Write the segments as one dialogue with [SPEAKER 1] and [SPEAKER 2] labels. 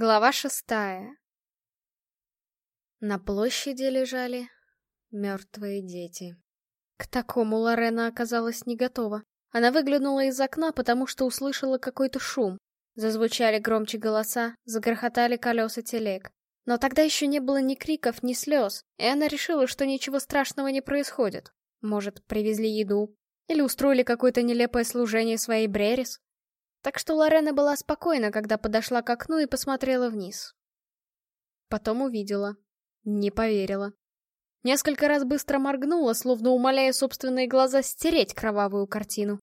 [SPEAKER 1] Глава шестая. На площади лежали мертвые дети. К такому Лорена оказалась не готова. Она выглянула из окна, потому что услышала какой-то шум. Зазвучали громче голоса, загрохотали колеса телег. Но тогда еще не было ни криков, ни слез, и она решила, что ничего страшного не происходит. Может, привезли еду? Или устроили какое-то нелепое служение своей Брерис? Так что Лорена была спокойна, когда подошла к окну и посмотрела вниз. Потом увидела. Не поверила. Несколько раз быстро моргнула, словно умоляя собственные глаза стереть кровавую картину.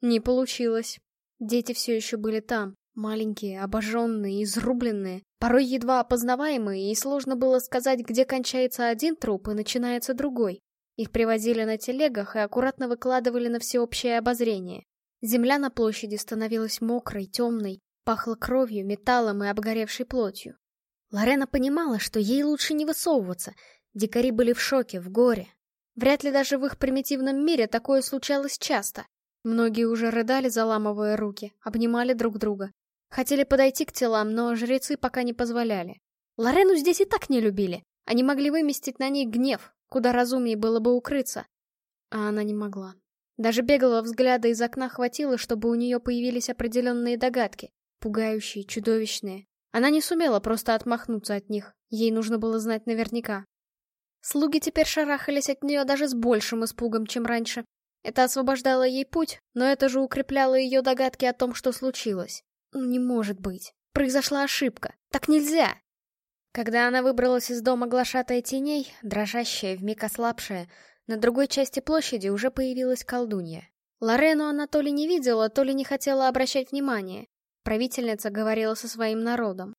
[SPEAKER 1] Не получилось. Дети все еще были там. Маленькие, обожженные, изрубленные, порой едва опознаваемые, и сложно было сказать, где кончается один труп и начинается другой. Их привозили на телегах и аккуратно выкладывали на всеобщее обозрение. Земля на площади становилась мокрой, темной, пахла кровью, металлом и обгоревшей плотью. Лорена понимала, что ей лучше не высовываться. Дикари были в шоке, в горе. Вряд ли даже в их примитивном мире такое случалось часто. Многие уже рыдали, заламывая руки, обнимали друг друга. Хотели подойти к телам, но жрецы пока не позволяли. Лорену здесь и так не любили. Они могли выместить на ней гнев, куда разумнее было бы укрыться. А она не могла. Даже беглого взгляда из окна хватило, чтобы у нее появились определенные догадки. Пугающие, чудовищные. Она не сумела просто отмахнуться от них. Ей нужно было знать наверняка. Слуги теперь шарахались от нее даже с большим испугом, чем раньше. Это освобождало ей путь, но это же укрепляло ее догадки о том, что случилось. Ну, не может быть. Произошла ошибка. Так нельзя. Когда она выбралась из дома глашатая теней, дрожащая, вмиг ослабшая, на другой части площади уже появилась колдунья. Лорену она то ли не видела, то ли не хотела обращать внимание. Правительница говорила со своим народом.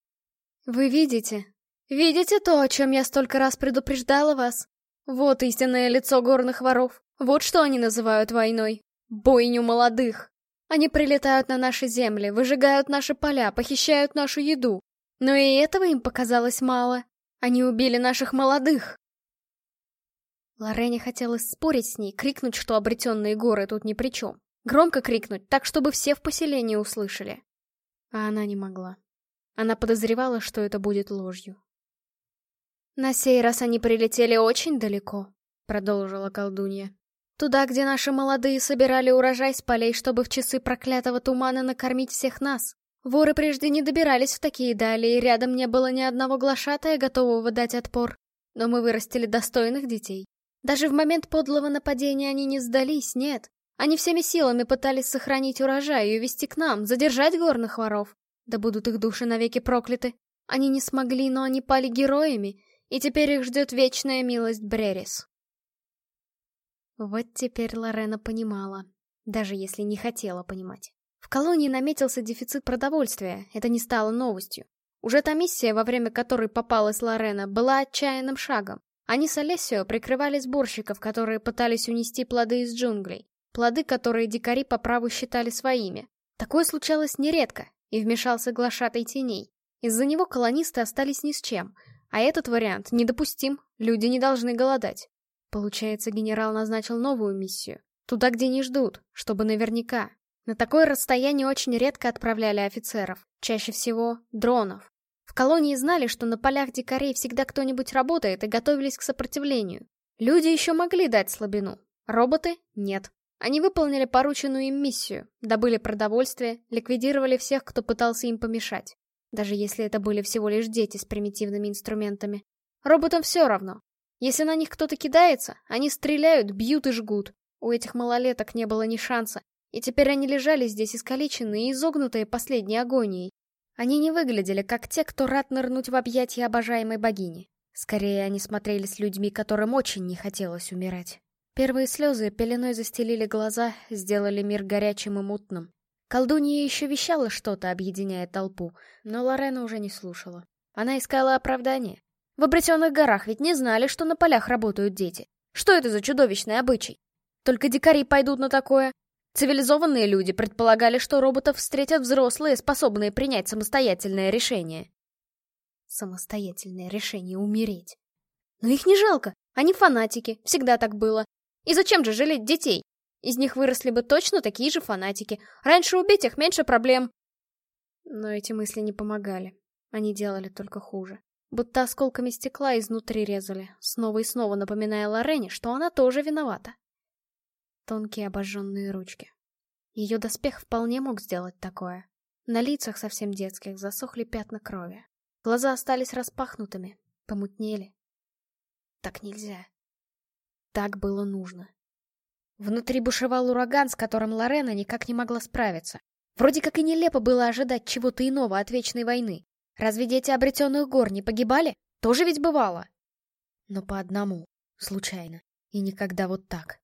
[SPEAKER 1] «Вы видите? Видите то, о чем я столько раз предупреждала вас? Вот истинное лицо горных воров. Вот что они называют войной. Бойню молодых. Они прилетают на наши земли, выжигают наши поля, похищают нашу еду. Но и этого им показалось мало. Они убили наших молодых. Лорене хотелось спорить с ней, крикнуть, что обретенные горы тут ни при чем. Громко крикнуть, так, чтобы все в поселении услышали. А она не могла. Она подозревала, что это будет ложью. «На сей раз они прилетели очень далеко», — продолжила колдунья. «Туда, где наши молодые собирали урожай с полей, чтобы в часы проклятого тумана накормить всех нас. Воры прежде не добирались в такие дали, и рядом не было ни одного глашатая, готового дать отпор. Но мы вырастили достойных детей. Даже в момент подлого нападения они не сдались, нет. Они всеми силами пытались сохранить урожай и увести к нам, задержать горных воров. Да будут их души навеки прокляты. Они не смогли, но они пали героями, и теперь их ждет вечная милость Брерис. Вот теперь Лорена понимала, даже если не хотела понимать. В колонии наметился дефицит продовольствия, это не стало новостью. Уже та миссия, во время которой попалась Лорена, была отчаянным шагом. Они с Олесио прикрывали сборщиков, которые пытались унести плоды из джунглей. Плоды, которые дикари по праву считали своими. Такое случалось нередко, и вмешался глашатай теней. Из-за него колонисты остались ни с чем. А этот вариант недопустим, люди не должны голодать. Получается, генерал назначил новую миссию. Туда, где не ждут, чтобы наверняка. На такое расстояние очень редко отправляли офицеров. Чаще всего дронов. Колонии знали, что на полях дикарей всегда кто-нибудь работает и готовились к сопротивлению. Люди еще могли дать слабину. Роботы — нет. Они выполнили порученную им миссию, добыли продовольствие, ликвидировали всех, кто пытался им помешать. Даже если это были всего лишь дети с примитивными инструментами. Роботам все равно. Если на них кто-то кидается, они стреляют, бьют и жгут. У этих малолеток не было ни шанса, и теперь они лежали здесь искалеченные и изогнутые последней агонией. Они не выглядели как те, кто рад нырнуть в объятия обожаемой богини. Скорее, они смотрели с людьми, которым очень не хотелось умирать. Первые слезы пеленой застелили глаза, сделали мир горячим и мутным. Колдунья еще вещала что-то, объединяя толпу, но Лорена уже не слушала. Она искала оправдание. В обретенных горах ведь не знали, что на полях работают дети. Что это за чудовищный обычай? Только дикари пойдут на такое, Цивилизованные люди предполагали, что роботов встретят взрослые, способные принять самостоятельное решение. Самостоятельное решение умереть. Но их не жалко, они фанатики, всегда так было. И зачем же жалеть детей? Из них выросли бы точно такие же фанатики. Раньше убить их меньше проблем. Но эти мысли не помогали. Они делали только хуже. Будто осколками стекла изнутри резали, снова и снова напоминая Лорене, что она тоже виновата. Тонкие обожженные ручки. Ее доспех вполне мог сделать такое. На лицах совсем детских засохли пятна крови. Глаза остались распахнутыми, помутнели. Так нельзя. Так было нужно. Внутри бушевал ураган, с которым Лорена никак не могла справиться. Вроде как и нелепо было ожидать чего-то иного от Вечной войны. Разве дети обретенных гор не погибали? Тоже ведь бывало. Но по одному, случайно, и никогда вот так.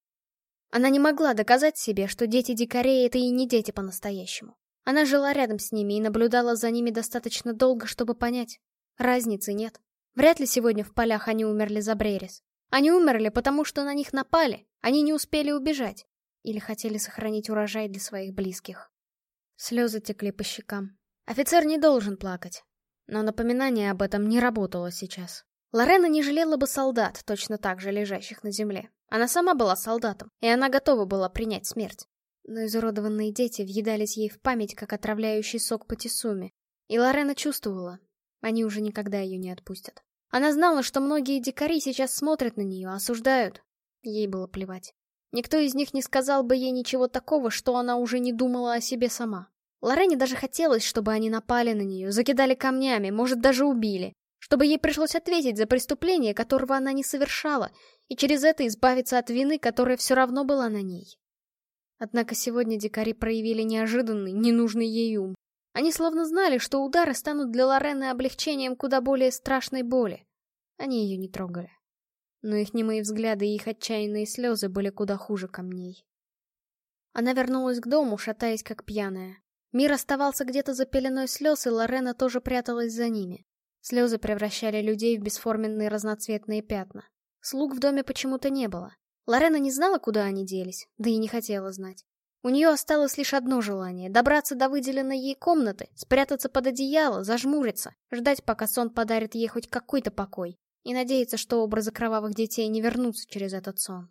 [SPEAKER 1] Она не могла доказать себе, что дети дикарей — это и не дети по-настоящему. Она жила рядом с ними и наблюдала за ними достаточно долго, чтобы понять. Разницы нет. Вряд ли сегодня в полях они умерли за Брерис. Они умерли, потому что на них напали, они не успели убежать. Или хотели сохранить урожай для своих близких. Слезы текли по щекам. Офицер не должен плакать. Но напоминание об этом не работало сейчас. Лорена не жалела бы солдат, точно так же лежащих на земле. Она сама была солдатом, и она готова была принять смерть. Но изуродованные дети въедались ей в память, как отравляющий сок по тесуме. И Лорена чувствовала, они уже никогда ее не отпустят. Она знала, что многие дикари сейчас смотрят на нее, осуждают. Ей было плевать. Никто из них не сказал бы ей ничего такого, что она уже не думала о себе сама. Лорене даже хотелось, чтобы они напали на нее, закидали камнями, может, даже убили. Чтобы ей пришлось ответить за преступление, которого она не совершала, и через это избавиться от вины, которая все равно была на ней. Однако сегодня дикари проявили неожиданный, ненужный ей ум. Они словно знали, что удары станут для Лорены облегчением куда более страшной боли. Они ее не трогали. Но их немые взгляды и их отчаянные слезы были куда хуже камней. Она вернулась к дому, шатаясь как пьяная. Мир оставался где-то за пеленой слез, и Лорена тоже пряталась за ними. Слезы превращали людей в бесформенные разноцветные пятна. Слуг в доме почему-то не было. Лорена не знала, куда они делись, да и не хотела знать. У нее осталось лишь одно желание — добраться до выделенной ей комнаты, спрятаться под одеяло, зажмуриться, ждать, пока сон подарит ей хоть какой-то покой, и надеяться, что образы кровавых детей не вернутся через этот сон.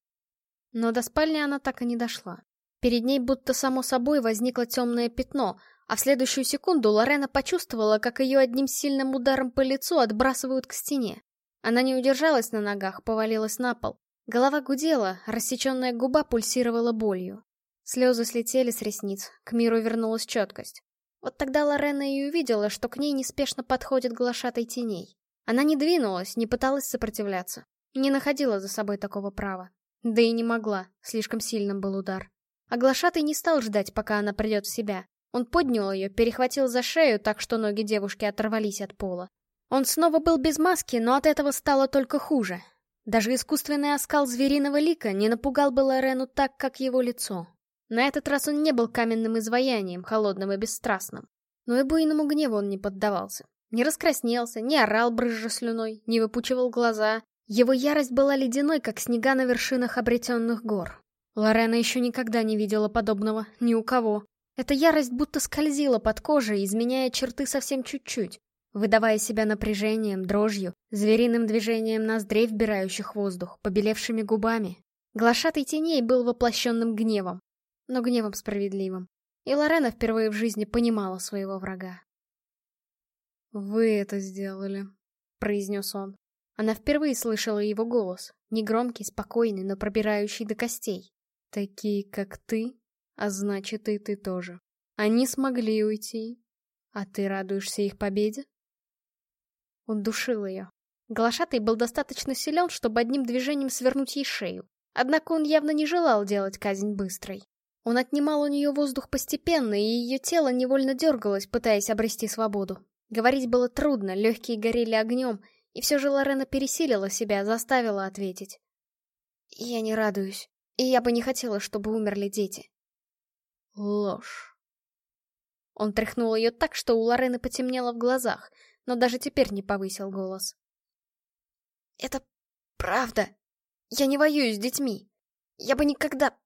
[SPEAKER 1] Но до спальни она так и не дошла. Перед ней будто само собой возникло темное пятно, а в следующую секунду Лорена почувствовала, как ее одним сильным ударом по лицу отбрасывают к стене. Она не удержалась на ногах, повалилась на пол. Голова гудела, рассеченная губа пульсировала болью. Слезы слетели с ресниц, к миру вернулась четкость. Вот тогда Лорена и увидела, что к ней неспешно подходит глашатай теней. Она не двинулась, не пыталась сопротивляться. Не находила за собой такого права. Да и не могла, слишком сильным был удар. А глашатый не стал ждать, пока она придет в себя. Он поднял ее, перехватил за шею, так что ноги девушки оторвались от пола. Он снова был без маски, но от этого стало только хуже. Даже искусственный оскал звериного лика не напугал бы Лорену так, как его лицо. На этот раз он не был каменным изваянием, холодным и бесстрастным. Но и буйному гневу он не поддавался. Не раскраснелся, не орал брызжа слюной, не выпучивал глаза. Его ярость была ледяной, как снега на вершинах обретенных гор. Лорена еще никогда не видела подобного, ни у кого. Эта ярость будто скользила под кожей, изменяя черты совсем чуть-чуть, выдавая себя напряжением, дрожью, звериным движением ноздрей, вбирающих воздух, побелевшими губами. Глашатый теней был воплощенным гневом, но гневом справедливым. И Лорена впервые в жизни понимала своего врага.
[SPEAKER 2] «Вы это сделали», — произнес он.
[SPEAKER 1] Она впервые слышала его голос, негромкий, спокойный, но пробирающий до костей.
[SPEAKER 2] «Такие, как ты, а значит и ты тоже. Они смогли уйти, а ты радуешься их победе?»
[SPEAKER 1] Он душил ее. Глашатый был достаточно силен, чтобы одним движением свернуть ей шею. Однако он явно не желал делать казнь быстрой. Он отнимал у нее воздух постепенно, и ее тело невольно дергалось, пытаясь обрести свободу. Говорить было трудно, легкие горели огнем, и все же Лорена пересилила себя, заставила ответить. «Я не радуюсь, и я бы не хотела, чтобы умерли дети».
[SPEAKER 2] Ложь.
[SPEAKER 1] Он тряхнул ее так, что у Лорены потемнело в глазах, но даже теперь не повысил голос. «Это правда. Я не воюю с детьми. Я бы никогда...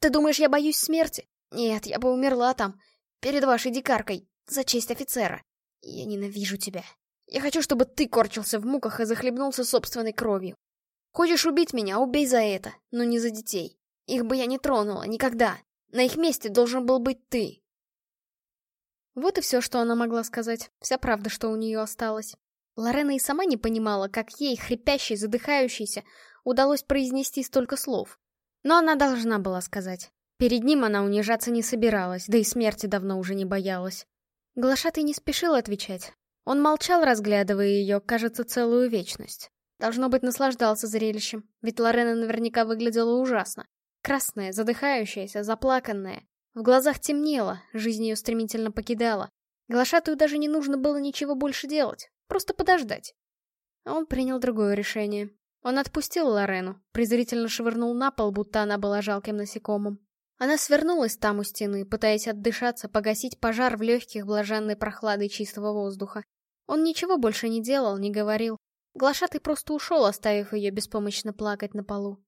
[SPEAKER 1] Ты думаешь, я боюсь смерти? Нет, я бы умерла там, перед вашей дикаркой, за честь офицера. Я ненавижу тебя. Я хочу, чтобы ты корчился в муках и захлебнулся собственной кровью. Хочешь убить меня, убей за это, но не за детей. Их бы я не тронула, никогда. На их месте должен был быть ты. Вот и все, что она могла сказать. Вся правда, что у нее осталось. Лорена и сама не понимала, как ей, хрипящей, задыхающейся, удалось произнести столько слов. Но она должна была сказать. Перед ним она унижаться не собиралась, да и смерти давно уже не боялась. Глашатый не спешил отвечать. Он молчал, разглядывая ее, кажется, целую вечность. Должно быть, наслаждался зрелищем, ведь Лорена наверняка выглядела ужасно. Красная, задыхающаяся, заплаканная. В глазах темнело, жизнь ее стремительно покидала. Глашатую даже не нужно было ничего больше делать, просто подождать. Он принял другое решение. Он отпустил Лорену, презрительно швырнул на пол, будто она была жалким насекомым. Она свернулась там у стены, пытаясь отдышаться, погасить пожар в легких блаженной прохладой чистого воздуха. Он ничего больше не делал, не говорил. Глашатый просто ушел, оставив ее беспомощно плакать на полу.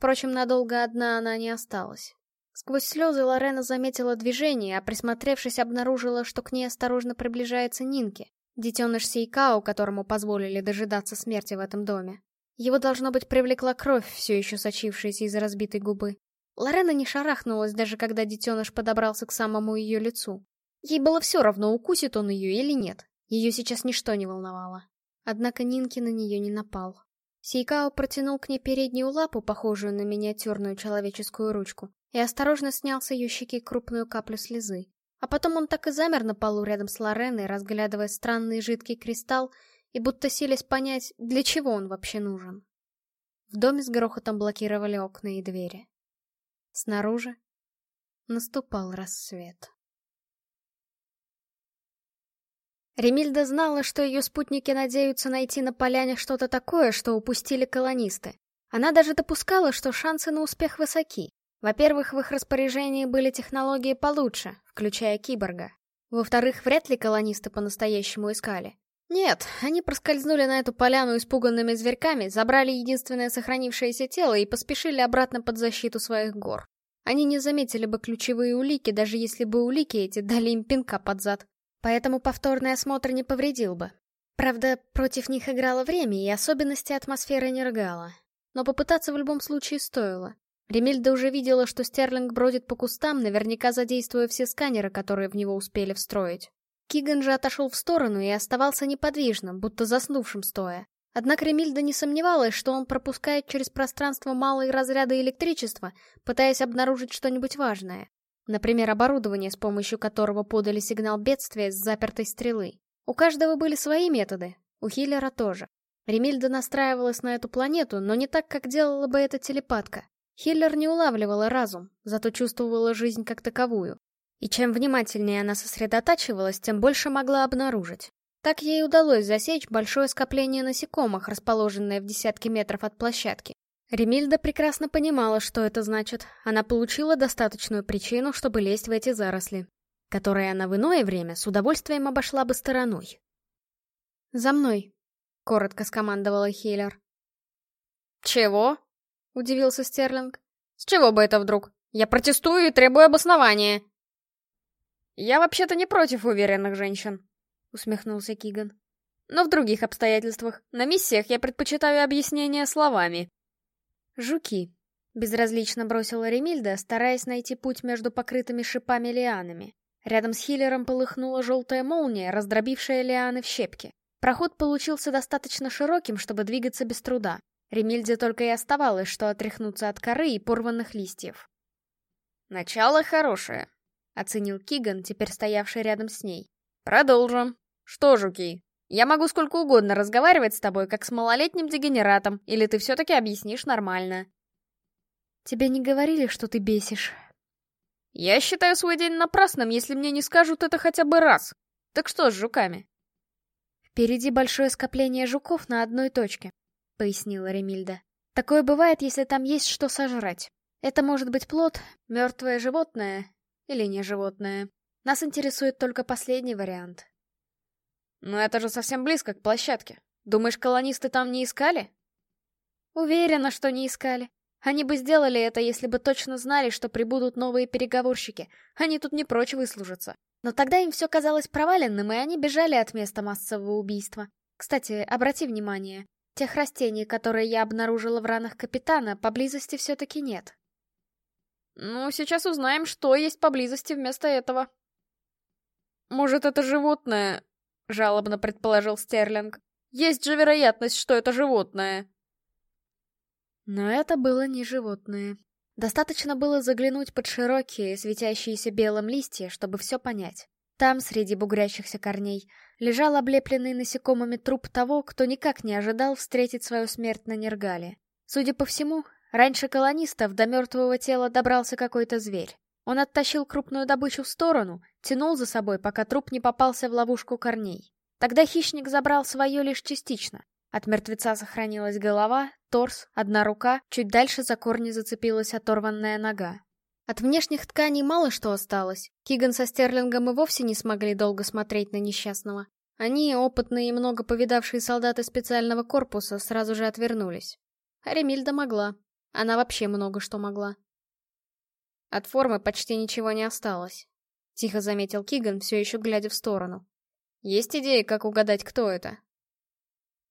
[SPEAKER 1] Впрочем, надолго одна она не осталась. Сквозь слезы Лорена заметила движение, а присмотревшись, обнаружила, что к ней осторожно приближается Нинки, детеныш Сейкао, которому позволили дожидаться смерти в этом доме. Его, должно быть, привлекла кровь, все еще сочившаяся из разбитой губы. Лорена не шарахнулась, даже когда детеныш подобрался к самому ее лицу. Ей было все равно, укусит он ее или нет. Ее сейчас ничто не волновало. Однако Нинки на нее не напал. Сейкао протянул к ней переднюю лапу, похожую на миниатюрную человеческую ручку, и осторожно снял с ее щеки крупную каплю слезы. А потом он так и замер на полу рядом с Лореной, разглядывая странный жидкий кристалл и будто силясь понять, для чего он вообще нужен. В доме с грохотом блокировали окна и двери. Снаружи наступал рассвет. Ремильда знала, что ее спутники надеются найти на поляне что-то такое, что упустили колонисты. Она даже допускала, что шансы на успех высоки. Во-первых, в их распоряжении были технологии получше, включая киборга. Во-вторых, вряд ли колонисты по-настоящему искали. Нет, они проскользнули на эту поляну испуганными зверьками, забрали единственное сохранившееся тело и поспешили обратно под защиту своих гор. Они не заметили бы ключевые улики, даже если бы улики эти дали им пинка под зад. Поэтому повторный осмотр не повредил бы. Правда, против них играло время, и особенности атмосферы не рыгала. Но попытаться в любом случае стоило. Ремильда уже видела, что Стерлинг бродит по кустам, наверняка задействуя все сканеры, которые в него успели встроить. Киган же отошел в сторону и оставался неподвижным, будто заснувшим стоя. Однако Ремильда не сомневалась, что он пропускает через пространство малые разряды электричества, пытаясь обнаружить что-нибудь важное. Например, оборудование, с помощью которого подали сигнал бедствия с запертой стрелы. У каждого были свои методы, у Хиллера тоже. Ремильда настраивалась на эту планету, но не так, как делала бы эта телепатка. Хиллер не улавливала разум, зато чувствовала жизнь как таковую. И чем внимательнее она сосредотачивалась, тем больше могла обнаружить. Так ей удалось засечь большое скопление насекомых, расположенное в десятки метров от площадки. Ремильда прекрасно понимала, что это значит. Она получила достаточную причину, чтобы лезть в эти заросли, которые она в иное время с удовольствием обошла бы стороной. «За мной», — коротко скомандовала Хиллер.
[SPEAKER 2] «Чего?» — удивился Стерлинг. «С чего бы это вдруг? Я протестую и требую обоснования!» «Я вообще-то не против уверенных женщин», — усмехнулся Киган. «Но в других обстоятельствах. На миссиях я предпочитаю объяснения словами».
[SPEAKER 1] «Жуки», — безразлично бросила Ремильда, стараясь найти путь между покрытыми шипами лианами. Рядом с Хиллером полыхнула желтая молния, раздробившая лианы в щепки. Проход получился достаточно широким, чтобы двигаться без труда. Ремильде только и оставалось, что отряхнуться от коры и порванных листьев.
[SPEAKER 2] «Начало хорошее», — оценил Киган, теперь стоявший рядом с ней. «Продолжим. Что, жуки, я могу сколько угодно разговаривать с тобой, как с малолетним дегенератом, или ты все-таки объяснишь нормально?»
[SPEAKER 1] «Тебе не говорили, что ты бесишь?»
[SPEAKER 2] «Я считаю свой день напрасным, если мне не скажут это хотя бы раз. Так что с жуками?»
[SPEAKER 1] «Впереди большое скопление жуков на одной точке», — пояснила Ремильда. «Такое бывает, если там есть что сожрать. Это может быть плод, мертвое животное или не животное. Нас интересует только последний вариант.
[SPEAKER 2] Но это же совсем близко к площадке. Думаешь, колонисты там не искали?
[SPEAKER 1] Уверена, что не искали. Они бы сделали это, если бы точно знали, что прибудут новые переговорщики. Они тут не прочь выслужиться. Но тогда им все казалось проваленным, и они бежали от места массового убийства. Кстати, обрати внимание, тех растений, которые я обнаружила в ранах капитана, поблизости все-таки нет.
[SPEAKER 2] Ну, сейчас узнаем, что есть поблизости вместо этого. может, это животное?» — жалобно предположил Стерлинг. «Есть же вероятность, что это животное».
[SPEAKER 1] Но это было не животное. Достаточно было заглянуть под широкие, светящиеся белым листья, чтобы все понять. Там, среди бугрящихся корней, лежал облепленный насекомыми труп того, кто никак не ожидал встретить свою смерть на Нергале. Судя по всему, раньше колонистов до мертвого тела добрался какой-то зверь. Он оттащил крупную добычу в сторону, тянул за собой, пока труп не попался в ловушку корней. Тогда хищник забрал свое лишь частично. От мертвеца сохранилась голова, торс, одна рука, чуть дальше за корни зацепилась оторванная нога. От внешних тканей мало что осталось. Киган со Стерлингом и вовсе не смогли долго смотреть на несчастного. Они, опытные и много повидавшие солдаты специального корпуса, сразу же отвернулись. Ремильда могла. Она вообще много что могла. От формы почти ничего не осталось. Тихо заметил Киган, все еще глядя в сторону. Есть идеи, как угадать, кто это?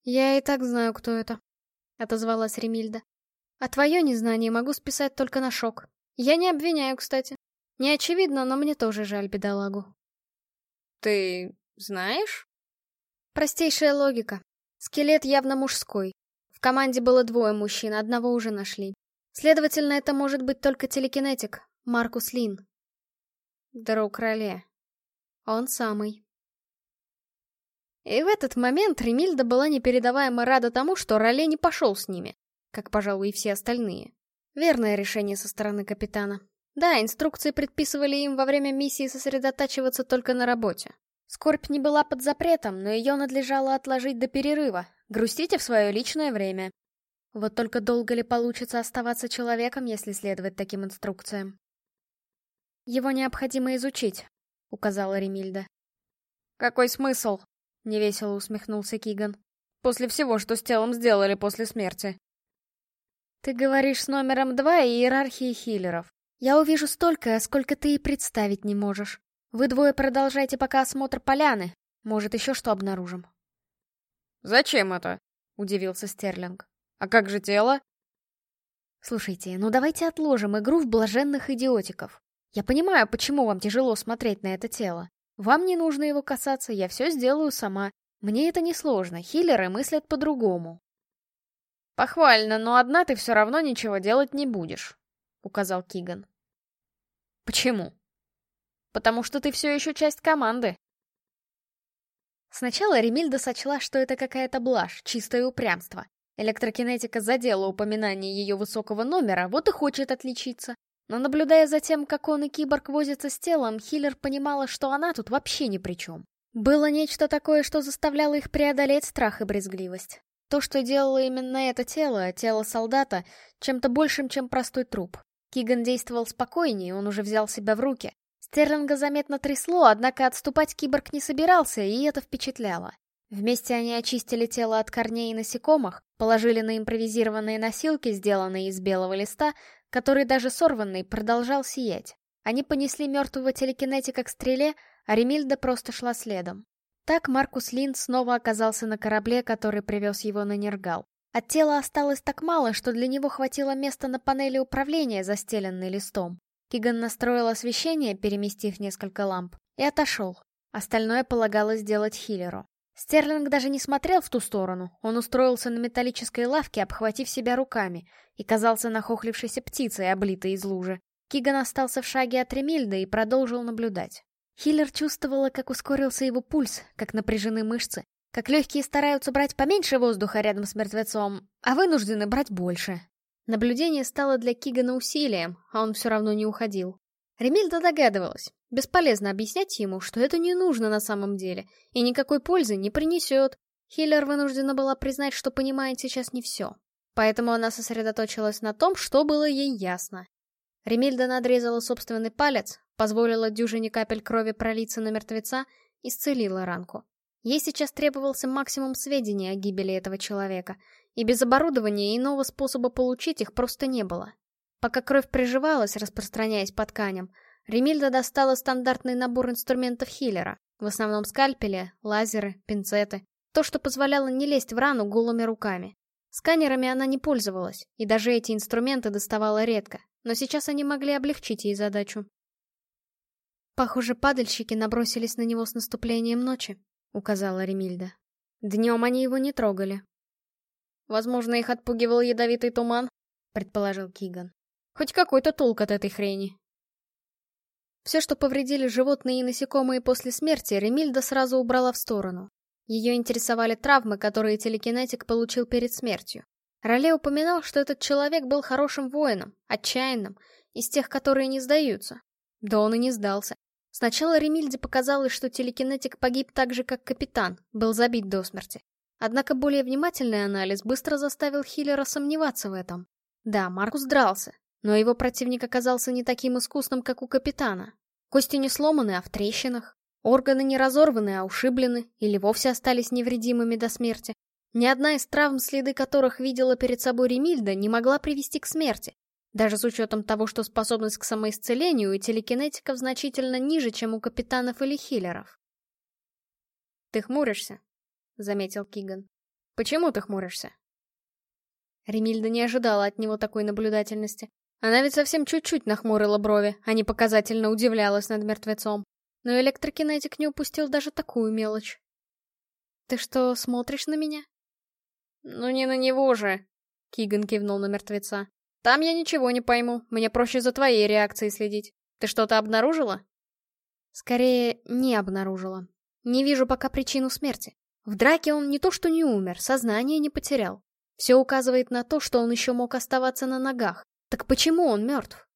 [SPEAKER 1] «Я и так знаю, кто это», — отозвалась Ремильда. «А твое незнание могу списать только на шок. Я не обвиняю, кстати. Не очевидно, но мне тоже жаль бедолагу».
[SPEAKER 2] «Ты знаешь?»
[SPEAKER 1] Простейшая логика. Скелет явно мужской. В команде было двое мужчин, одного уже нашли. Следовательно, это может быть только телекинетик, Маркус Лин. Друг Роле. Он самый. И в этот момент Ремильда была непередаваемо рада тому, что Роле не пошел с ними, как, пожалуй, и все остальные. Верное решение со стороны капитана. Да, инструкции предписывали им во время миссии сосредотачиваться только на работе. Скорбь не была под запретом, но ее надлежало отложить до перерыва. Грустите в свое личное время. Вот только долго ли получится оставаться человеком, если следовать таким инструкциям? Его необходимо изучить, указала Ремильда.
[SPEAKER 2] Какой смысл? — невесело усмехнулся Киган. «После всего, что с телом сделали после смерти».
[SPEAKER 1] «Ты говоришь с номером два и иерархией хиллеров. Я увижу столько, сколько ты и представить не можешь. Вы двое продолжайте пока осмотр поляны. Может, еще что обнаружим».
[SPEAKER 2] «Зачем это?» — удивился Стерлинг. «А как же тело?»
[SPEAKER 1] «Слушайте, ну давайте отложим игру в блаженных идиотиков. Я понимаю, почему вам тяжело смотреть на это тело. Вам не нужно его касаться, я все сделаю сама. Мне это несложно, хиллеры мыслят по-другому.
[SPEAKER 2] Похвально, но одна ты все равно ничего делать не будешь, указал Киган. Почему? Потому что ты все еще часть команды.
[SPEAKER 1] Сначала Ремильда сочла, что это какая-то блажь, чистое упрямство. Электрокинетика задела упоминание ее высокого номера, вот и хочет отличиться. Но наблюдая за тем, как он и киборг возятся с телом, Хиллер понимала, что она тут вообще ни при чем. Было нечто такое, что заставляло их преодолеть страх и брезгливость. То, что делало именно это тело, тело солдата, чем-то большим, чем простой труп. Киган действовал спокойнее, он уже взял себя в руки. Стерлинга заметно трясло, однако отступать киборг не собирался, и это впечатляло. Вместе они очистили тело от корней и насекомых, положили на импровизированные носилки, сделанные из белого листа, который даже сорванный продолжал сиять. Они понесли мертвого телекинетика к стреле, а Ремильда просто шла следом. Так Маркус Линд снова оказался на корабле, который привез его на Нергал. От тела осталось так мало, что для него хватило места на панели управления, застеленной листом. Киган настроил освещение, переместив несколько ламп, и отошел. Остальное полагалось сделать Хиллеру. Стерлинг даже не смотрел в ту сторону, он устроился на металлической лавке, обхватив себя руками, и казался нахохлившейся птицей, облитой из лужи. Киган остался в шаге от Ремильда и продолжил наблюдать. Хиллер чувствовала, как ускорился его пульс, как напряжены мышцы, как легкие стараются брать поменьше воздуха рядом с мертвецом, а вынуждены брать больше. Наблюдение стало для Кигана усилием, а он все равно не уходил. Ремильда догадывалась. Бесполезно объяснять ему, что это не нужно на самом деле, и никакой пользы не принесет. Хиллер вынуждена была признать, что понимает сейчас не все. Поэтому она сосредоточилась на том, что было ей ясно. Ремильда надрезала собственный палец, позволила дюжине капель крови пролиться на мертвеца, исцелила ранку. Ей сейчас требовался максимум сведений о гибели этого человека, и без оборудования иного способа получить их просто не было. Пока кровь приживалась, распространяясь по тканям, Ремильда достала стандартный набор инструментов хиллера, в основном скальпели, лазеры, пинцеты, то, что позволяло не лезть в рану голыми руками. Сканерами она не пользовалась, и даже эти инструменты доставала редко, но сейчас они могли облегчить ей задачу. «Похоже, падальщики набросились на него с наступлением ночи», — указала Ремильда. «Днем они его не трогали».
[SPEAKER 2] «Возможно, их отпугивал ядовитый туман», — предположил Киган. «Хоть какой-то толк от этой хрени».
[SPEAKER 1] Все, что повредили животные и насекомые после смерти, Ремильда сразу убрала в сторону. Ее интересовали травмы, которые телекинетик получил перед смертью. Роле упоминал, что этот человек был хорошим воином, отчаянным, из тех, которые не сдаются. Да он и не сдался. Сначала Ремильде показалось, что телекинетик погиб так же, как капитан, был забит до смерти. Однако более внимательный анализ быстро заставил Хиллера сомневаться в этом. Да, Маркус дрался, но его противник оказался не таким искусным, как у капитана. Кости не сломаны, а в трещинах. Органы не разорваны, а ушиблены, или вовсе остались невредимыми до смерти. Ни одна из травм, следы которых видела перед собой Ремильда, не могла привести к смерти. Даже с учетом того, что способность к самоисцелению у телекинетиков значительно ниже, чем у капитанов или хиллеров.
[SPEAKER 2] «Ты хмуришься», — заметил Киган. «Почему ты хмуришься?»
[SPEAKER 1] Ремильда не ожидала от него такой наблюдательности. Она ведь совсем чуть-чуть нахмурила брови, а не показательно удивлялась над мертвецом. Но электрокинетик не упустил даже такую мелочь. «Ты что, смотришь на меня?»
[SPEAKER 2] «Ну не на него же!» — Киган кивнул на мертвеца. Там я ничего не пойму, мне проще за твоей реакцией следить. Ты что-то обнаружила?
[SPEAKER 1] Скорее, не обнаружила. Не вижу пока причину смерти. В драке он не то что не умер, сознание не потерял. Все указывает на то, что он еще мог оставаться на ногах. Так почему он мертв?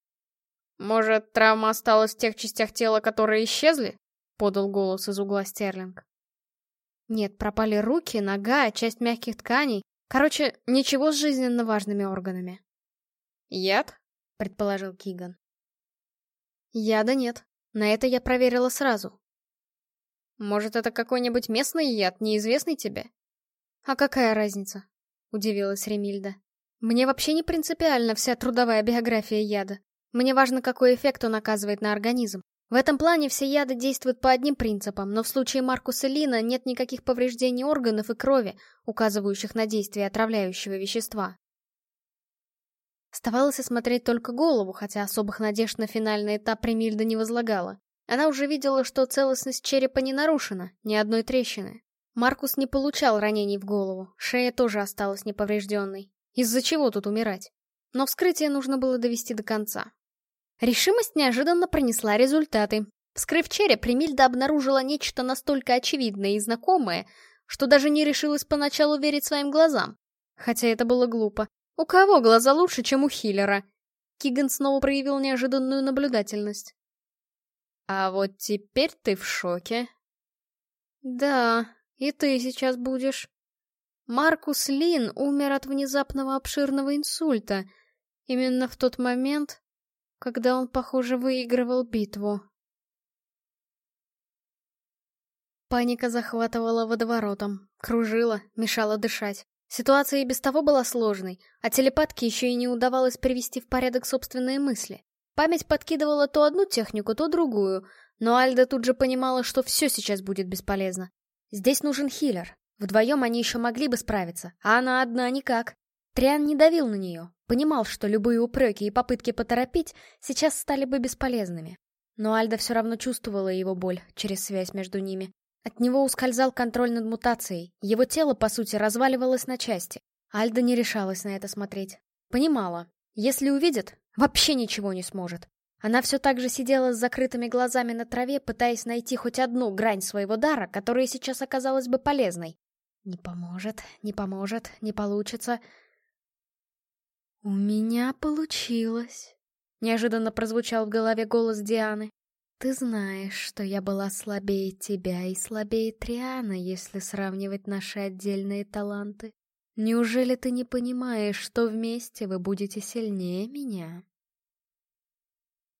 [SPEAKER 2] Может, травма осталась в тех частях тела, которые исчезли? Подал голос из угла Стерлинг.
[SPEAKER 1] Нет, пропали руки, нога, часть мягких тканей. Короче, ничего с жизненно важными органами.
[SPEAKER 2] «Яд?» — предположил Киган.
[SPEAKER 1] Яда нет. На это я проверила сразу.
[SPEAKER 2] Может, это какой-нибудь местный яд, неизвестный тебе?
[SPEAKER 1] А какая разница? Удивилась Ремильда. Мне вообще не принципиально вся трудовая биография яда. Мне важно, какой эффект он оказывает на организм. В этом плане все яды действуют по одним принципам, но в случае Маркуса Лина нет никаких повреждений органов и крови, указывающих на действие отравляющего вещества. Оставалось осмотреть только голову, хотя особых надежд на финальный этап Ремильда не возлагала. Она уже видела, что целостность черепа не нарушена, ни одной трещины. Маркус не получал ранений в голову, шея тоже осталась неповрежденной. Из-за чего тут умирать? Но вскрытие нужно было довести до конца. Решимость неожиданно пронесла результаты. Вскрыв череп, Ремильда обнаружила нечто настолько очевидное и знакомое, что даже не решилась поначалу верить своим глазам. Хотя это было глупо. У кого глаза лучше, чем у Хиллера? Киган снова проявил неожиданную наблюдательность.
[SPEAKER 2] А вот теперь ты в шоке.
[SPEAKER 1] Да, и ты сейчас будешь. Маркус Лин умер от внезапного обширного инсульта. Именно в тот момент, когда он, похоже, выигрывал битву. Паника захватывала водоворотом, кружила, мешала дышать. Ситуация и без того была сложной, а телепатке еще и не удавалось привести в порядок собственные мысли. Память подкидывала то одну технику, то другую, но Альда тут же понимала, что все сейчас будет бесполезно. Здесь нужен хиллер. Вдвоем они еще могли бы справиться, а она одна никак. Триан не давил на нее, понимал, что любые упреки и попытки поторопить сейчас стали бы бесполезными. Но Альда все равно чувствовала его боль через связь между ними. От него ускользал контроль над мутацией, его тело, по сути, разваливалось на части. Альда не решалась на это смотреть. Понимала, если увидит, вообще ничего не сможет. Она все так же сидела с закрытыми глазами на траве, пытаясь найти хоть одну грань своего дара, которая сейчас оказалась бы полезной. Не поможет, не поможет, не получится. «У меня получилось», — неожиданно прозвучал в голове голос Дианы. Ты знаешь, что я была слабее тебя и слабее Триана, если сравнивать наши отдельные таланты. Неужели ты не понимаешь, что вместе вы будете сильнее меня?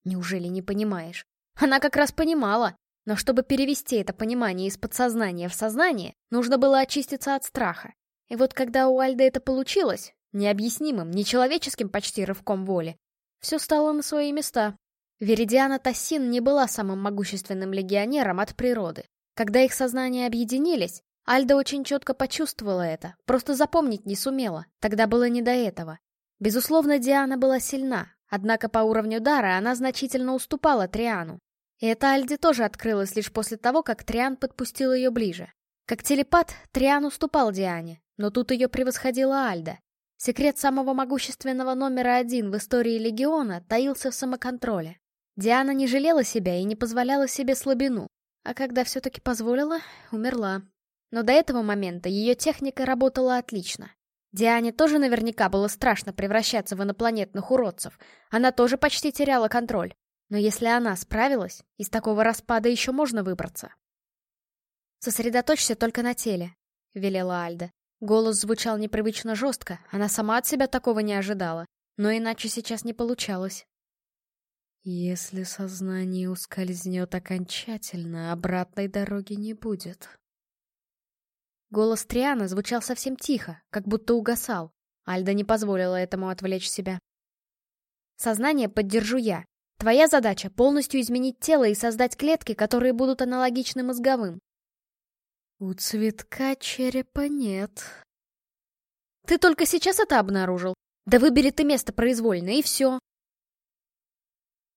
[SPEAKER 1] Неужели не понимаешь? Она как раз понимала, но чтобы перевести это понимание из подсознания в сознание, нужно было очиститься от страха. И вот когда у Альды это получилось, необъяснимым, нечеловеческим почти рывком воли, все стало на свои места. Веридиана Тассин не была самым могущественным легионером от природы. Когда их сознания объединились, Альда очень четко почувствовала это, просто запомнить не сумела, тогда было не до этого. Безусловно, Диана была сильна, однако по уровню дара она значительно уступала Триану. И это Альде тоже открылось лишь после того, как Триан подпустил ее ближе. Как телепат, Триан уступал Диане, но тут ее превосходила Альда. Секрет самого могущественного номера один в истории Легиона таился в самоконтроле. Диана не жалела себя и не позволяла себе слабину, а когда все-таки позволила, умерла. Но до этого момента ее техника работала отлично. Диане тоже наверняка было страшно превращаться в инопланетных уродцев. Она тоже почти теряла контроль. Но если она справилась, из такого распада еще можно выбраться. «Сосредоточься только на теле», — велела Альда. Голос звучал непривычно жестко, она сама от себя такого не ожидала, но иначе сейчас не получалось.
[SPEAKER 3] «Если сознание ускользнет окончательно, обратной дороги не будет»,
[SPEAKER 1] Голос Триана звучал совсем тихо, как будто угасал. Альда не позволила этому отвлечь себя. Сознание поддержу я. Твоя задача — полностью изменить тело и создать клетки, которые будут аналогичны мозговым.
[SPEAKER 3] У цветка черепа нет.
[SPEAKER 1] Ты только сейчас это обнаружил? Да выбери ты место произвольно, и все.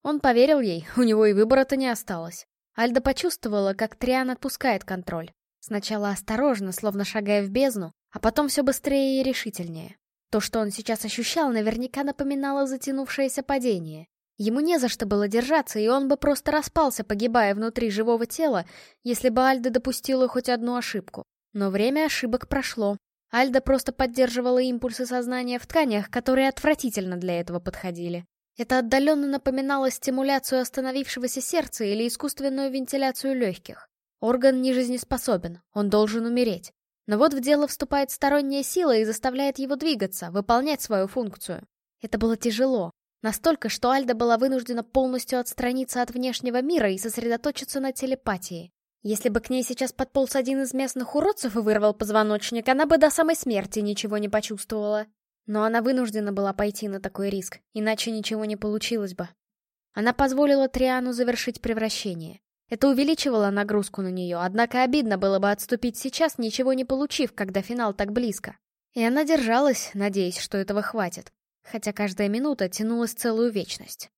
[SPEAKER 1] Он поверил ей, у него и выбора-то не осталось. Альда почувствовала, как Триан отпускает контроль. Сначала осторожно, словно шагая в бездну, а потом все быстрее и решительнее. То, что он сейчас ощущал, наверняка напоминало затянувшееся падение. Ему не за что было держаться, и он бы просто распался, погибая внутри живого тела, если бы Альда допустила хоть одну ошибку. Но время ошибок прошло. Альда просто поддерживала импульсы сознания в тканях, которые отвратительно для этого подходили. Это отдаленно напоминало стимуляцию остановившегося сердца или искусственную вентиляцию легких. Орган не жизнеспособен, он должен умереть. Но вот в дело вступает сторонняя сила и заставляет его двигаться, выполнять свою функцию. Это было тяжело. Настолько, что Альда была вынуждена полностью отстраниться от внешнего мира и сосредоточиться на телепатии. Если бы к ней сейчас подполз один из местных уродцев и вырвал позвоночник, она бы до самой смерти ничего не почувствовала. Но она вынуждена была пойти на такой риск, иначе ничего не получилось бы. Она позволила Триану завершить превращение. Это увеличивало нагрузку на нее, однако обидно было бы отступить сейчас, ничего не получив, когда финал так близко. И она держалась, надеясь, что этого хватит, хотя каждая минута тянулась целую вечность.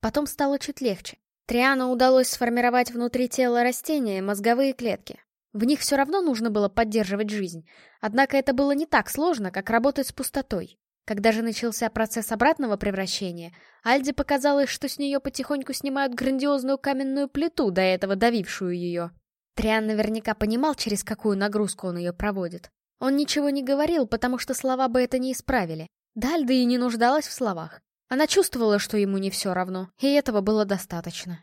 [SPEAKER 1] Потом стало чуть легче. Триану удалось сформировать внутри тела растения мозговые клетки. В них все равно нужно было поддерживать жизнь, однако это было не так сложно, как работать с пустотой. Когда же начался процесс обратного превращения, Альде показалось, что с нее потихоньку снимают грандиозную каменную плиту, до этого давившую ее. Триан наверняка понимал, через какую нагрузку он ее проводит. Он ничего не говорил, потому что слова бы это не исправили. Дальда и не нуждалась в словах. Она чувствовала, что ему не все равно, и этого было достаточно.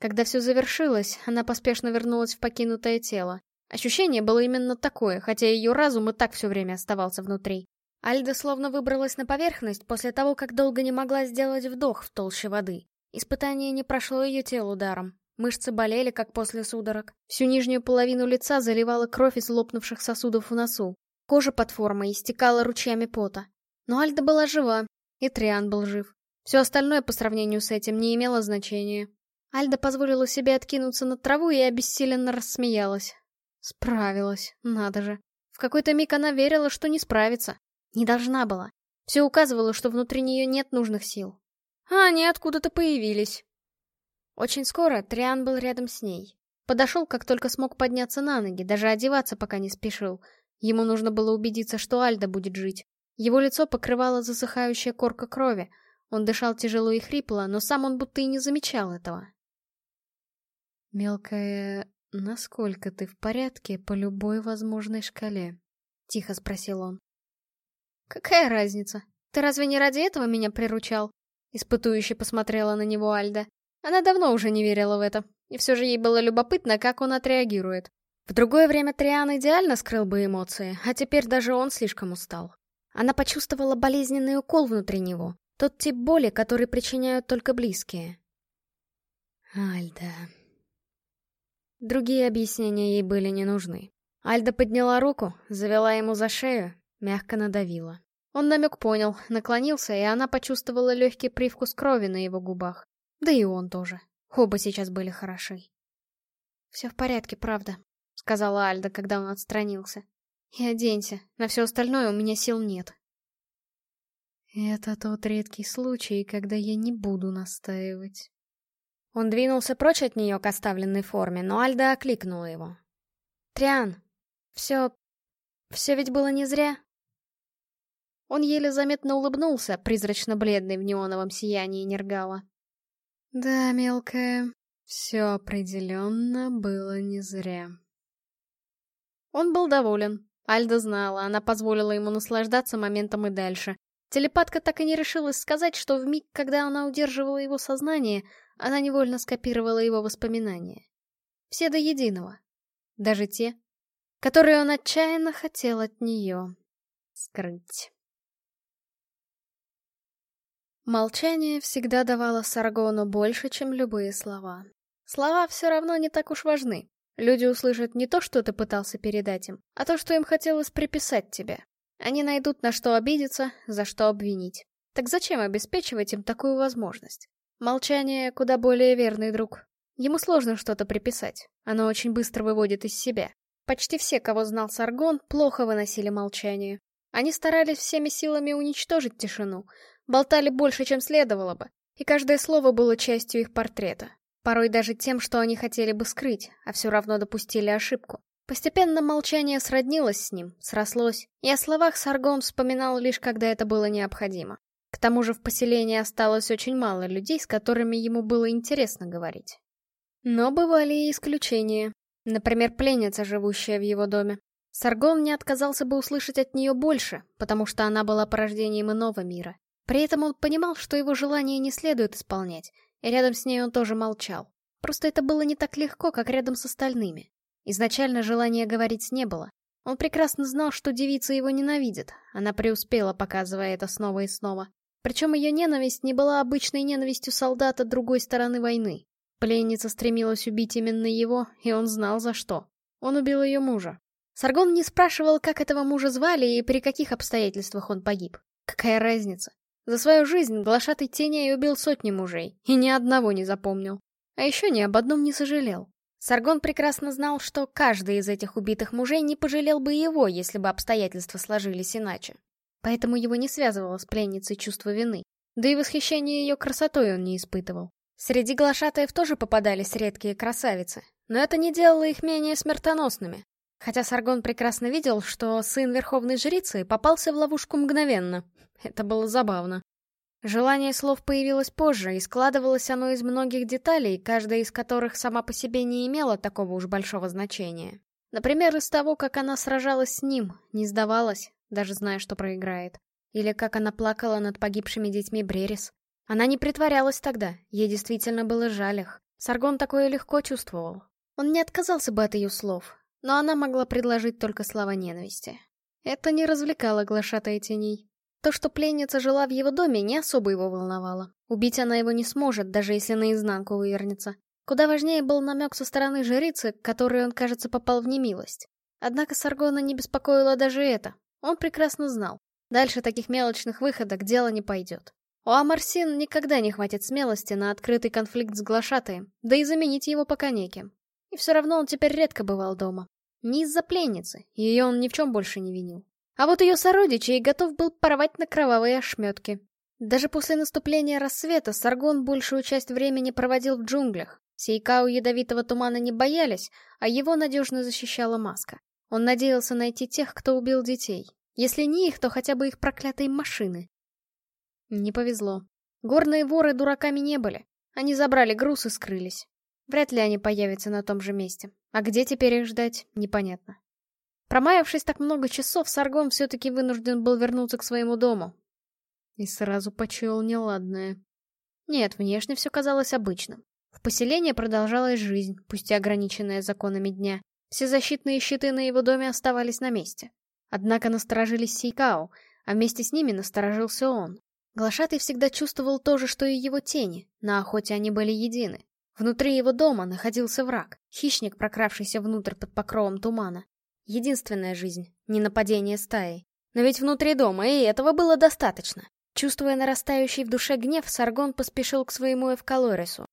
[SPEAKER 1] Когда все завершилось, она поспешно вернулась в покинутое тело. Ощущение было именно такое, хотя ее разум и так все время оставался внутри. Альда словно выбралась на поверхность после того, как долго не могла сделать вдох в толще воды. Испытание не прошло ее телу даром. Мышцы болели, как после судорог. Всю нижнюю половину лица заливала кровь из лопнувших сосудов в носу. Кожа под формой истекала ручьями пота. Но Альда была жива, и Триан был жив. Все остальное по сравнению с этим не имело значения. Альда позволила себе откинуться на траву и обессиленно рассмеялась. Справилась, надо же. В какой-то миг она верила, что не справится. Не должна была. Все указывало, что внутри нее нет нужных сил. А они откуда-то появились. Очень скоро Триан был рядом с ней. Подошел, как только смог подняться на ноги, даже одеваться пока не спешил. Ему нужно было убедиться, что Альда будет жить. Его лицо покрывало засыхающая корка крови. Он дышал тяжело и хрипло, но сам он будто и не замечал этого.
[SPEAKER 3] «Мелкая, насколько ты в порядке по любой возможной шкале?» — тихо спросил он.
[SPEAKER 1] «Какая разница? Ты разве не ради этого меня приручал?» Испытующе посмотрела на него Альда. Она давно уже не верила в это, и все же ей было любопытно, как он отреагирует. В другое время Триан идеально скрыл бы эмоции, а теперь даже он слишком устал. Она почувствовала болезненный укол внутри него, тот тип боли, который причиняют только близкие.
[SPEAKER 3] Альда...
[SPEAKER 1] Другие объяснения ей были не нужны. Альда подняла руку, завела ему за шею Мягко надавила. Он намек понял, наклонился, и она почувствовала легкий привкус крови на его губах. Да и он тоже. Оба сейчас были хороши. «Все в порядке, правда», — сказала Альда, когда он отстранился. «И оденься, на все остальное у меня сил нет».
[SPEAKER 3] «Это тот редкий случай, когда я не буду настаивать».
[SPEAKER 1] Он двинулся прочь от нее к оставленной форме, но Альда окликнула его. «Триан, все... все ведь было не зря?» Он еле заметно улыбнулся, призрачно бледный в неоновом сиянии Нергала.
[SPEAKER 3] «Да, мелкая, все определенно было не зря».
[SPEAKER 1] Он был доволен. Альда знала, она позволила ему наслаждаться моментом и дальше. Телепатка так и не решилась сказать, что в миг, когда она удерживала его сознание, она невольно скопировала его воспоминания. Все до единого. Даже те, которые он отчаянно хотел от нее скрыть. Молчание всегда давало Саргону больше, чем любые слова. Слова все равно не так уж важны. Люди услышат не то, что ты пытался передать им, а то, что им хотелось приписать тебе. Они найдут на что обидеться, за что обвинить. Так зачем обеспечивать им такую возможность? Молчание куда более верный друг. Ему сложно что-то приписать. Оно очень быстро выводит из себя. Почти все, кого знал Саргон, плохо выносили молчание. Они старались всеми силами уничтожить тишину, болтали больше, чем следовало бы, и каждое слово было частью их портрета. Порой даже тем, что они хотели бы скрыть, а все равно допустили ошибку. Постепенно молчание сроднилось с ним, срослось, и о словах Саргон вспоминал лишь, когда это было необходимо. К тому же в поселении осталось очень мало людей, с которыми ему было интересно говорить. Но бывали и исключения. Например, пленница, живущая в его доме. Саргон не отказался бы услышать от нее больше, потому что она была порождением иного мира. При этом он понимал, что его желание не следует исполнять, рядом с ней он тоже молчал. Просто это было не так легко, как рядом с остальными. Изначально желания говорить не было. Он прекрасно знал, что девица его ненавидит. Она преуспела, показывая это снова и снова. Причем ее ненависть не была обычной ненавистью солдата другой стороны войны. Пленница стремилась убить именно его, и он знал за что. Он убил ее мужа. Саргон не спрашивал, как этого мужа звали и при каких обстоятельствах он погиб. Какая разница? За свою жизнь глашатый теней убил сотни мужей, и ни одного не запомнил. А еще ни об одном не сожалел. Саргон прекрасно знал, что каждый из этих убитых мужей не пожалел бы его, если бы обстоятельства сложились иначе. Поэтому его не связывало с пленницей чувство вины. Да и восхищение ее красотой он не испытывал. Среди глашатаев тоже попадались редкие красавицы, но это не делало их менее смертоносными. Хотя Саргон прекрасно видел, что сын Верховной Жрицы попался в ловушку мгновенно. Это было забавно. Желание слов появилось позже, и складывалось оно из многих деталей, каждая из которых сама по себе не имела такого уж большого значения. Например, из того, как она сражалась с ним, не сдавалась, даже зная, что проиграет. Или как она плакала над погибшими детьми Брерис. Она не притворялась тогда, ей действительно было жаль их. Саргон такое легко чувствовал. Он не отказался бы от ее слов, но она могла предложить только слова ненависти. Это не развлекало глашатая теней. То, что пленница жила в его доме, не особо его волновало. Убить она его не сможет, даже если наизнанку вывернется. Куда важнее был намек со стороны жрицы, которой он, кажется, попал в немилость. Однако Саргона не беспокоило даже это. Он прекрасно знал. Дальше таких мелочных выходок дело не пойдет. У Амарсин никогда не хватит смелости на открытый конфликт с глашатаем, да и заменить его пока неким. И все равно он теперь редко бывал дома. Не из-за пленницы, ее он ни в чем больше не винил. А вот ее сородичей готов был порвать на кровавые ошметки. Даже после наступления рассвета Саргон большую часть времени проводил в джунглях. Сейкау ядовитого тумана не боялись, а его надежно защищала маска. Он надеялся найти тех, кто убил детей. Если не их, то хотя бы их проклятые машины. Не повезло. Горные воры дураками не были. Они забрали груз и скрылись. Вряд ли они появятся на том же месте. А где теперь их ждать, непонятно. Промаявшись так много часов, Саргон все-таки вынужден был вернуться к своему дому. И сразу почуял неладное. Нет, внешне все казалось обычным. В поселении продолжалась жизнь, пусть и ограниченная законами дня. Все защитные щиты на его доме оставались на месте. Однако насторожились Сейкао, а вместе с ними насторожился он. Глашатый всегда чувствовал то же, что и его тени, на охоте они были едины. Внутри его дома находился враг, хищник, прокравшийся внутрь под покровом тумана. Единственная жизнь, не нападение стаи. Но ведь внутри дома и этого было достаточно. Чувствуя нарастающий в душе гнев, Саргон поспешил к своему Эвкалорису.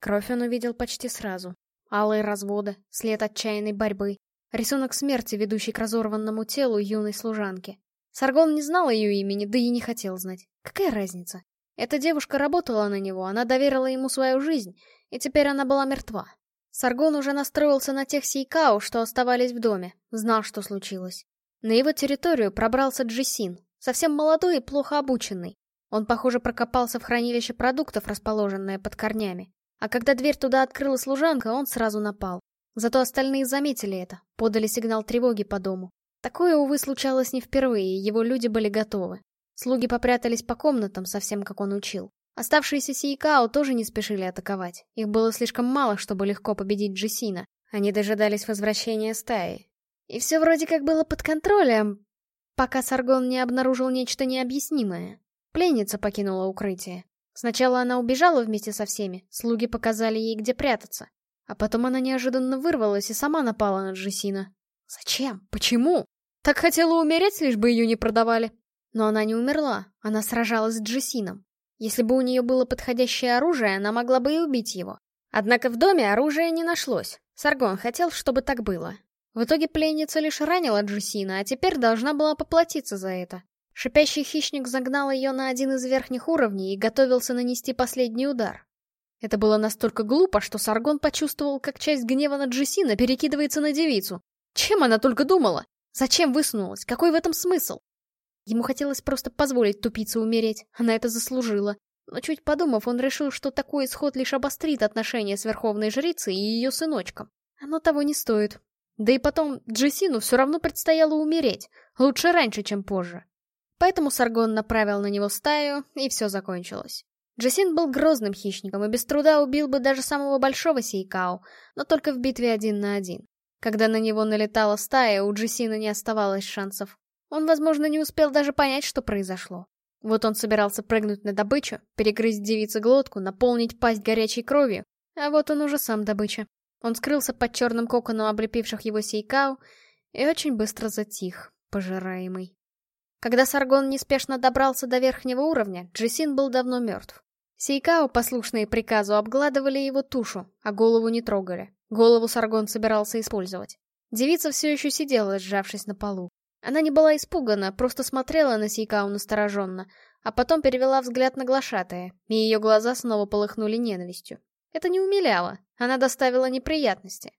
[SPEAKER 1] Кровь он увидел почти сразу. Алые разводы, след отчаянной борьбы, рисунок смерти, ведущий к разорванному телу юной служанки. Саргон не знал ее имени, да и не хотел знать. Какая разница? Эта девушка работала на него, она доверила ему свою жизнь, и теперь она была мертва. Саргон уже настроился на тех сейкау, что оставались в доме, знал, что случилось. На его территорию пробрался Джисин, совсем молодой и плохо обученный. Он, похоже, прокопался в хранилище продуктов, расположенное под корнями. А когда дверь туда открыла служанка, он сразу напал. Зато остальные заметили это, подали сигнал тревоги по дому. Такое, увы, случалось не впервые, его люди были готовы. Слуги попрятались по комнатам, совсем как он учил. Оставшиеся Сейкао тоже не спешили атаковать. Их было слишком мало, чтобы легко победить Джесина. Они дожидались возвращения стаи. И все вроде как было под контролем, пока Саргон не обнаружил нечто необъяснимое. Пленница покинула укрытие. Сначала она убежала вместе со всеми, слуги показали ей, где прятаться. А потом она неожиданно вырвалась и сама напала на Джесина. Зачем? Почему? Так хотела умереть, лишь бы ее не продавали. Но она не умерла, она сражалась с Джесином. Если бы у нее было подходящее оружие, она могла бы и убить его. Однако в доме оружия не нашлось. Саргон хотел, чтобы так было. В итоге пленница лишь ранила Джусина, а теперь должна была поплатиться за это. Шипящий хищник загнал ее на один из верхних уровней и готовился нанести последний удар. Это было настолько глупо, что Саргон почувствовал, как часть гнева на Джесина перекидывается на девицу. Чем она только думала? Зачем высунулась? Какой в этом смысл? Ему хотелось просто позволить тупице умереть, она это заслужила. Но чуть подумав, он решил, что такой исход лишь обострит отношения с Верховной Жрицей и ее сыночком. Оно того не стоит. Да и потом, Джессину все равно предстояло умереть. Лучше раньше, чем позже. Поэтому Саргон направил на него стаю, и все закончилось. Джесин был грозным хищником и без труда убил бы даже самого большого Сейкао, но только в битве один на один. Когда на него налетала стая, у Джесина не оставалось шансов. Он, возможно, не успел даже понять, что произошло. Вот он собирался прыгнуть на добычу, перегрызть девице глотку, наполнить пасть горячей кровью, а вот он уже сам добыча. Он скрылся под черным коконом облепивших его сейкау и очень быстро затих, пожираемый. Когда Саргон неспешно добрался до верхнего уровня, Джесин был давно мертв. Сейкао, послушные приказу, обгладывали его тушу, а голову не трогали. Голову Саргон собирался использовать. Девица все еще сидела, сжавшись на полу. Она не была испугана, просто смотрела на Сейкау настороженно, а потом перевела взгляд на глашатая, и ее глаза снова полыхнули ненавистью. Это не умиляло, она доставила неприятности.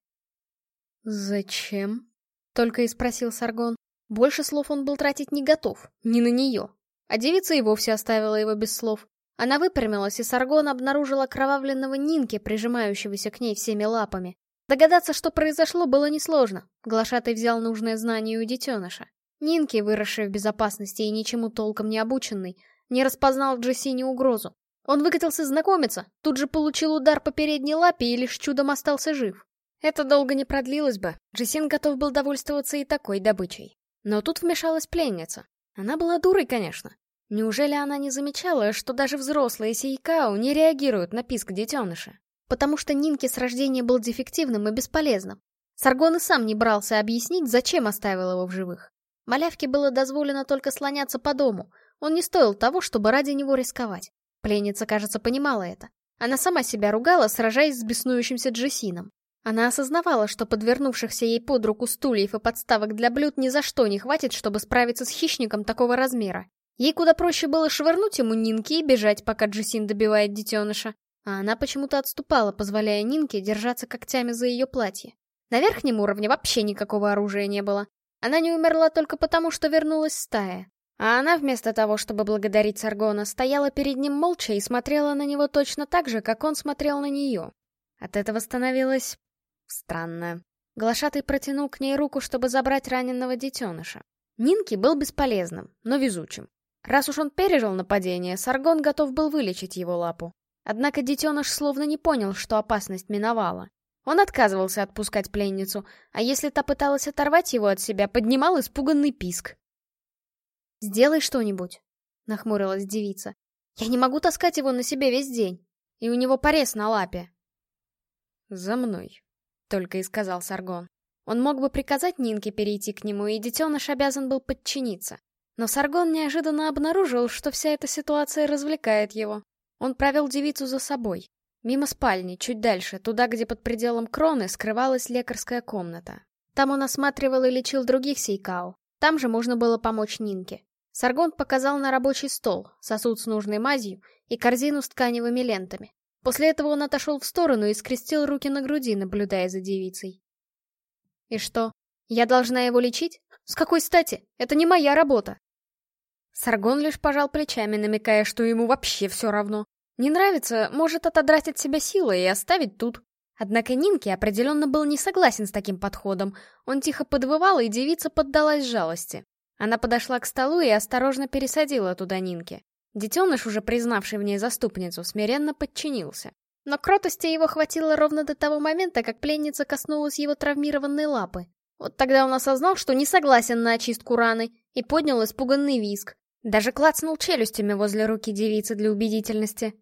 [SPEAKER 3] «Зачем?»
[SPEAKER 1] — только и спросил Саргон. Больше слов он был тратить не готов, не на нее. А девица и вовсе оставила его без слов. Она выпрямилась, и Саргон обнаружил окровавленного Нинки, прижимающегося к ней всеми лапами. Догадаться, что произошло, было несложно. Глашатый взял нужное знание у детеныша. Нинки, выросший в безопасности и ничему толком не обученный, не распознал в Джессине угрозу. Он выкатился знакомиться, тут же получил удар по передней лапе и лишь чудом остался жив. Это долго не продлилось бы, Джессин готов был довольствоваться и такой добычей. Но тут вмешалась пленница. Она была дурой, конечно. Неужели она не замечала, что даже взрослые Сейкао не реагируют на писк детеныша? Потому что Нинки с рождения был дефективным и бесполезным. Саргон и сам не брался объяснить, зачем оставил его в живых. Малявке было дозволено только слоняться по дому, он не стоил того, чтобы ради него рисковать. Пленница, кажется, понимала это. Она сама себя ругала, сражаясь с беснующимся Джессином. Она осознавала, что подвернувшихся ей под руку стульев и подставок для блюд ни за что не хватит, чтобы справиться с хищником такого размера. Ей куда проще было швырнуть ему Нинки и бежать, пока Джессин добивает детеныша. А она почему-то отступала, позволяя Нинке держаться когтями за ее платье. На верхнем уровне вообще никакого оружия не было. Она не умерла только потому, что вернулась стая. А она вместо того, чтобы благодарить Саргона, стояла перед ним молча и смотрела на него точно так же, как он смотрел на нее. От этого становилось... странно. Глашатый протянул к ней руку, чтобы забрать раненого детеныша. Нинки был бесполезным, но везучим. Раз уж он пережил нападение, Саргон готов был вылечить его лапу. Однако детеныш словно не понял, что опасность миновала. Он отказывался отпускать пленницу, а если та пыталась оторвать его от себя, поднимал испуганный писк. «Сделай что-нибудь», — нахмурилась девица. «Я не могу таскать его на себе весь день, и у него порез на лапе».
[SPEAKER 3] «За мной», — только и сказал Саргон.
[SPEAKER 1] Он мог бы приказать Нинке перейти к нему, и детеныш обязан был подчиниться. Но Саргон неожиданно обнаружил, что вся эта ситуация развлекает его. Он провел девицу за собой. Мимо спальни, чуть дальше, туда, где под пределом кроны скрывалась лекарская комната. Там он осматривал и лечил других сейкао. Там же можно было помочь Нинке. Саргон показал на рабочий стол, сосуд с нужной мазью и корзину с тканевыми лентами. После этого он отошел в сторону и скрестил руки на груди, наблюдая за девицей. И что, я должна его лечить? С какой стати? Это не моя работа. Саргон лишь пожал плечами, намекая, что ему вообще все равно. Не нравится, может отодрать от себя силы и оставить тут. Однако Нинке определенно был не согласен с таким подходом. Он тихо подвывал, и девица поддалась жалости. Она подошла к столу и осторожно пересадила туда Нинке. Детеныш, уже признавший в ней заступницу, смиренно подчинился. Но кротости его хватило ровно до того момента, как пленница коснулась его травмированной лапы. Вот тогда он осознал, что не согласен на очистку раны, и поднял испуганный виск. Даже клацнул челюстями возле руки девицы для убедительности.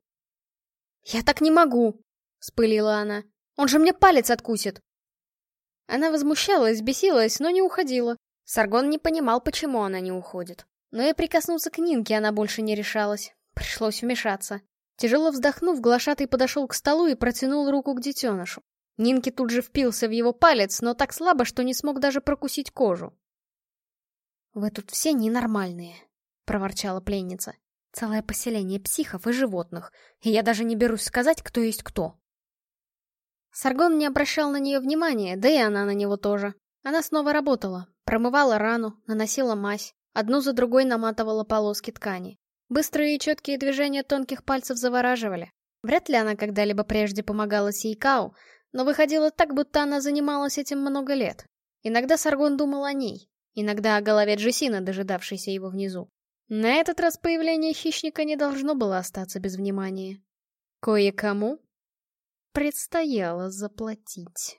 [SPEAKER 1] «Я так не могу!» — вспылила она. «Он же мне палец откусит!» Она возмущалась, бесилась, но не уходила. Саргон не понимал, почему она не уходит. Но и прикоснуться к Нинке она больше не решалась. Пришлось вмешаться. Тяжело вздохнув, глашатый подошел к столу и протянул руку к детенышу. Нинки тут же впился в его палец, но так слабо, что не смог даже прокусить кожу. «Вы тут все ненормальные», — проворчала пленница. «Целое поселение психов и животных, и я даже не берусь сказать, кто есть кто». Саргон не обращал на нее внимания, да и она на него тоже. Она снова работала, промывала рану, наносила мазь, одну за другой наматывала полоски ткани. Быстрые и четкие движения тонких пальцев завораживали. Вряд ли она когда-либо прежде помогала Сейкау, но выходило так, будто она занималась этим много лет. Иногда Саргон думал о ней, иногда о голове Джесина, дожидавшейся его внизу. На этот раз появление хищника не должно было остаться без внимания. Кое-кому предстояло заплатить.